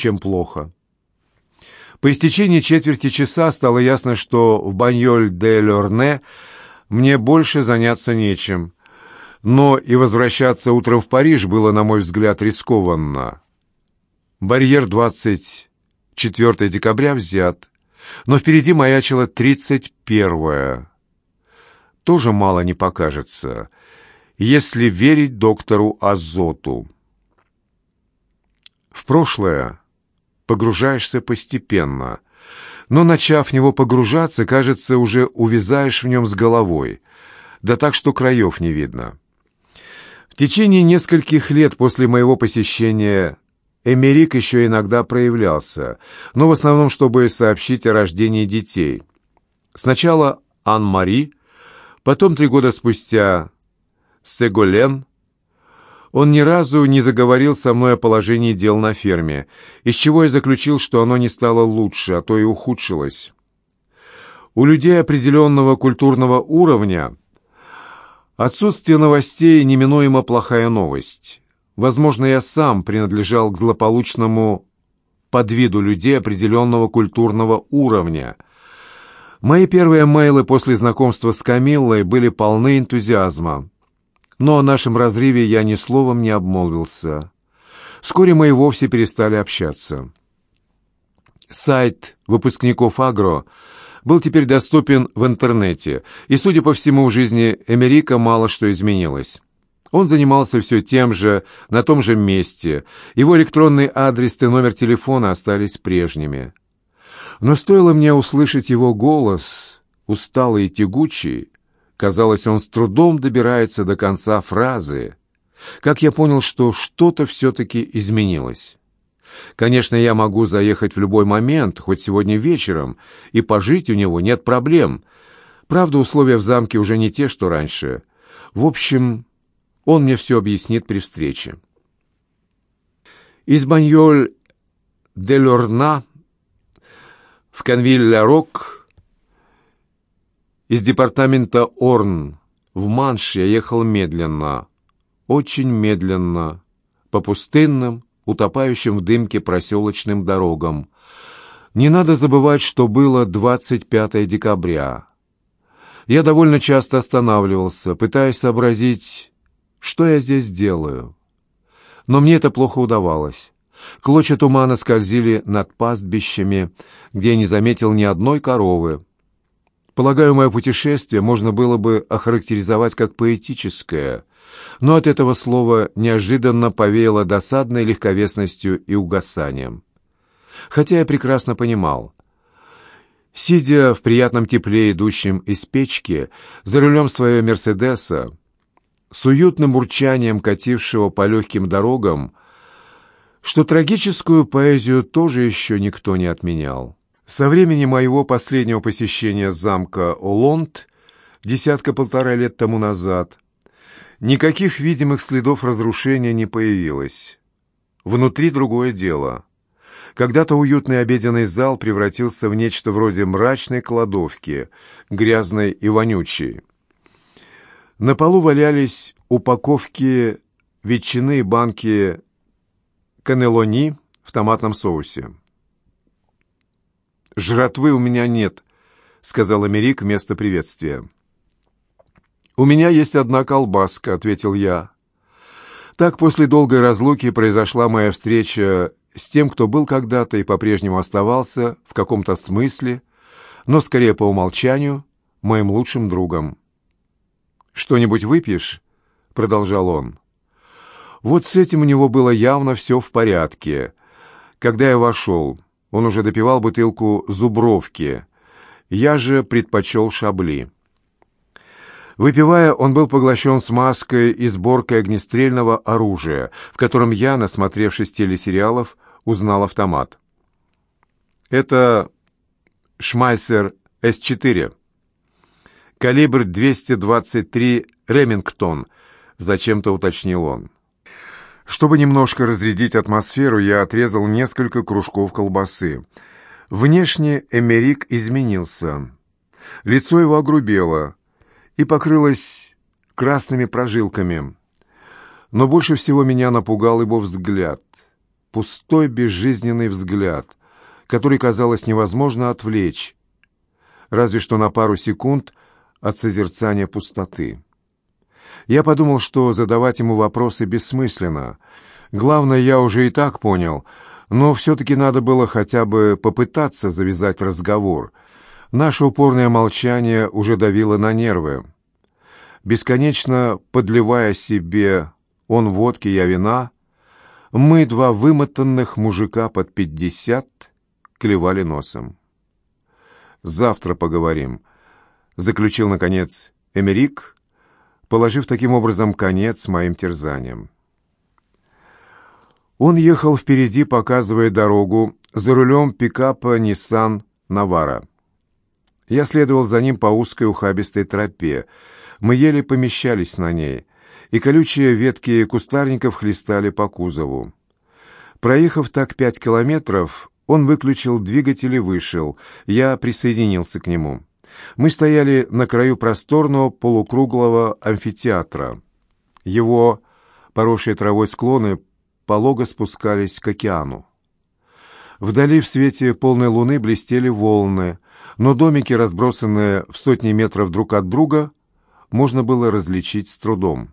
чем плохо. По истечении четверти часа стало ясно, что в Баньоль-де-Лорне мне больше заняться нечем. Но и возвращаться утром в Париж было, на мой взгляд, рискованно. Барьер 24 декабря взят, но впереди маячило 31 Тоже мало не покажется, если верить доктору Азоту. В прошлое погружаешься постепенно, но, начав в него погружаться, кажется, уже увязаешь в нем с головой, да так, что краев не видно. В течение нескольких лет после моего посещения Эмерик еще иногда проявлялся, но в основном, чтобы сообщить о рождении детей. Сначала Ан-Мари, потом три года спустя Сеголен, он ни разу не заговорил со мной о положении дел на ферме, из чего я заключил, что оно не стало лучше, а то и ухудшилось. У людей определенного культурного уровня отсутствие новостей неминуемо плохая новость. Возможно, я сам принадлежал к злополучному подвиду людей определенного культурного уровня. Мои первые мейлы после знакомства с Камиллой были полны энтузиазма но о нашем разрыве я ни словом не обмолвился. Вскоре мы и вовсе перестали общаться. Сайт выпускников «Агро» был теперь доступен в интернете, и, судя по всему, в жизни Эмерика мало что изменилось. Он занимался все тем же, на том же месте. Его электронный адрес и номер телефона остались прежними. Но стоило мне услышать его голос, усталый и тягучий, Казалось, он с трудом добирается до конца фразы. Как я понял, что что-то все-таки изменилось. Конечно, я могу заехать в любой момент, хоть сегодня вечером, и пожить у него нет проблем. Правда, условия в замке уже не те, что раньше. В общем, он мне все объяснит при встрече. Из Баньоль де Лорна в Канвиль-Ля-Рок из департамента Орн в Манш я ехал медленно, очень медленно, по пустынным, утопающим в дымке проселочным дорогам. Не надо забывать, что было 25 декабря. Я довольно часто останавливался, пытаясь сообразить, что я здесь делаю. Но мне это плохо удавалось. Клочья тумана скользили над пастбищами, где я не заметил ни одной коровы. Полагаю, мое путешествие можно было бы охарактеризовать как поэтическое, но от этого слова неожиданно повеяло досадной легковесностью и угасанием. Хотя я прекрасно понимал. Сидя в приятном тепле, идущем из печки, за рулем своего «Мерседеса», с уютным урчанием катившего по легким дорогам, что трагическую поэзию тоже еще никто не отменял. Со времени моего последнего посещения замка Олонд, десятка-полтора лет тому назад, никаких видимых следов разрушения не появилось. Внутри другое дело. Когда-то уютный обеденный зал превратился в нечто вроде мрачной кладовки, грязной и вонючей. На полу валялись упаковки ветчины и банки канелони в томатном соусе. «Жратвы у меня нет», — сказал Америк вместо приветствия. «У меня есть одна колбаска», — ответил я. Так после долгой разлуки произошла моя встреча с тем, кто был когда-то и по-прежнему оставался в каком-то смысле, но скорее по умолчанию, моим лучшим другом. «Что-нибудь выпьешь?» — продолжал он. Вот с этим у него было явно все в порядке. Когда я вошел, он уже допивал бутылку «Зубровки». Я же предпочел «Шабли». Выпивая, он был поглощен смазкой и сборкой огнестрельного оружия, в котором я, насмотревшись телесериалов, узнал автомат. Это Шмайсер С-4. Калибр 223 Ремингтон, зачем-то уточнил он. Чтобы немножко разрядить атмосферу, я отрезал несколько кружков колбасы. Внешне Эмерик изменился. Лицо его огрубело и покрылось красными прожилками. Но больше всего меня напугал его взгляд. пустой безжизненный взгляд, который, казалось, невозможно отвлечь, разве что на пару секунд от созерцания пустоты. Я подумал, что задавать ему вопросы бессмысленно. Главное, я уже и так понял, но все-таки надо было хотя бы попытаться завязать разговор. Наше упорное молчание уже давило на нервы. Бесконечно подливая себе он водки, я вина, мы, два вымотанных мужика под пятьдесят, клевали носом. «Завтра поговорим», — заключил, наконец, Эмерик, положив таким образом конец моим терзаниям. Он ехал впереди, показывая дорогу, за рулем пикапа Nissan Navara. Я следовал за ним по узкой ухабистой тропе. Мы еле помещались на ней, и колючие ветки кустарников хлестали по кузову. Проехав так пять километров, он выключил двигатель и вышел. Я присоединился к нему. Мы стояли на краю просторного полукруглого амфитеатра. Его поросшие травой склоны полого спускались к океану. Вдали в свете полной луны блестели волны, но домики, разбросанные в сотни метров друг от друга, можно было различить с трудом.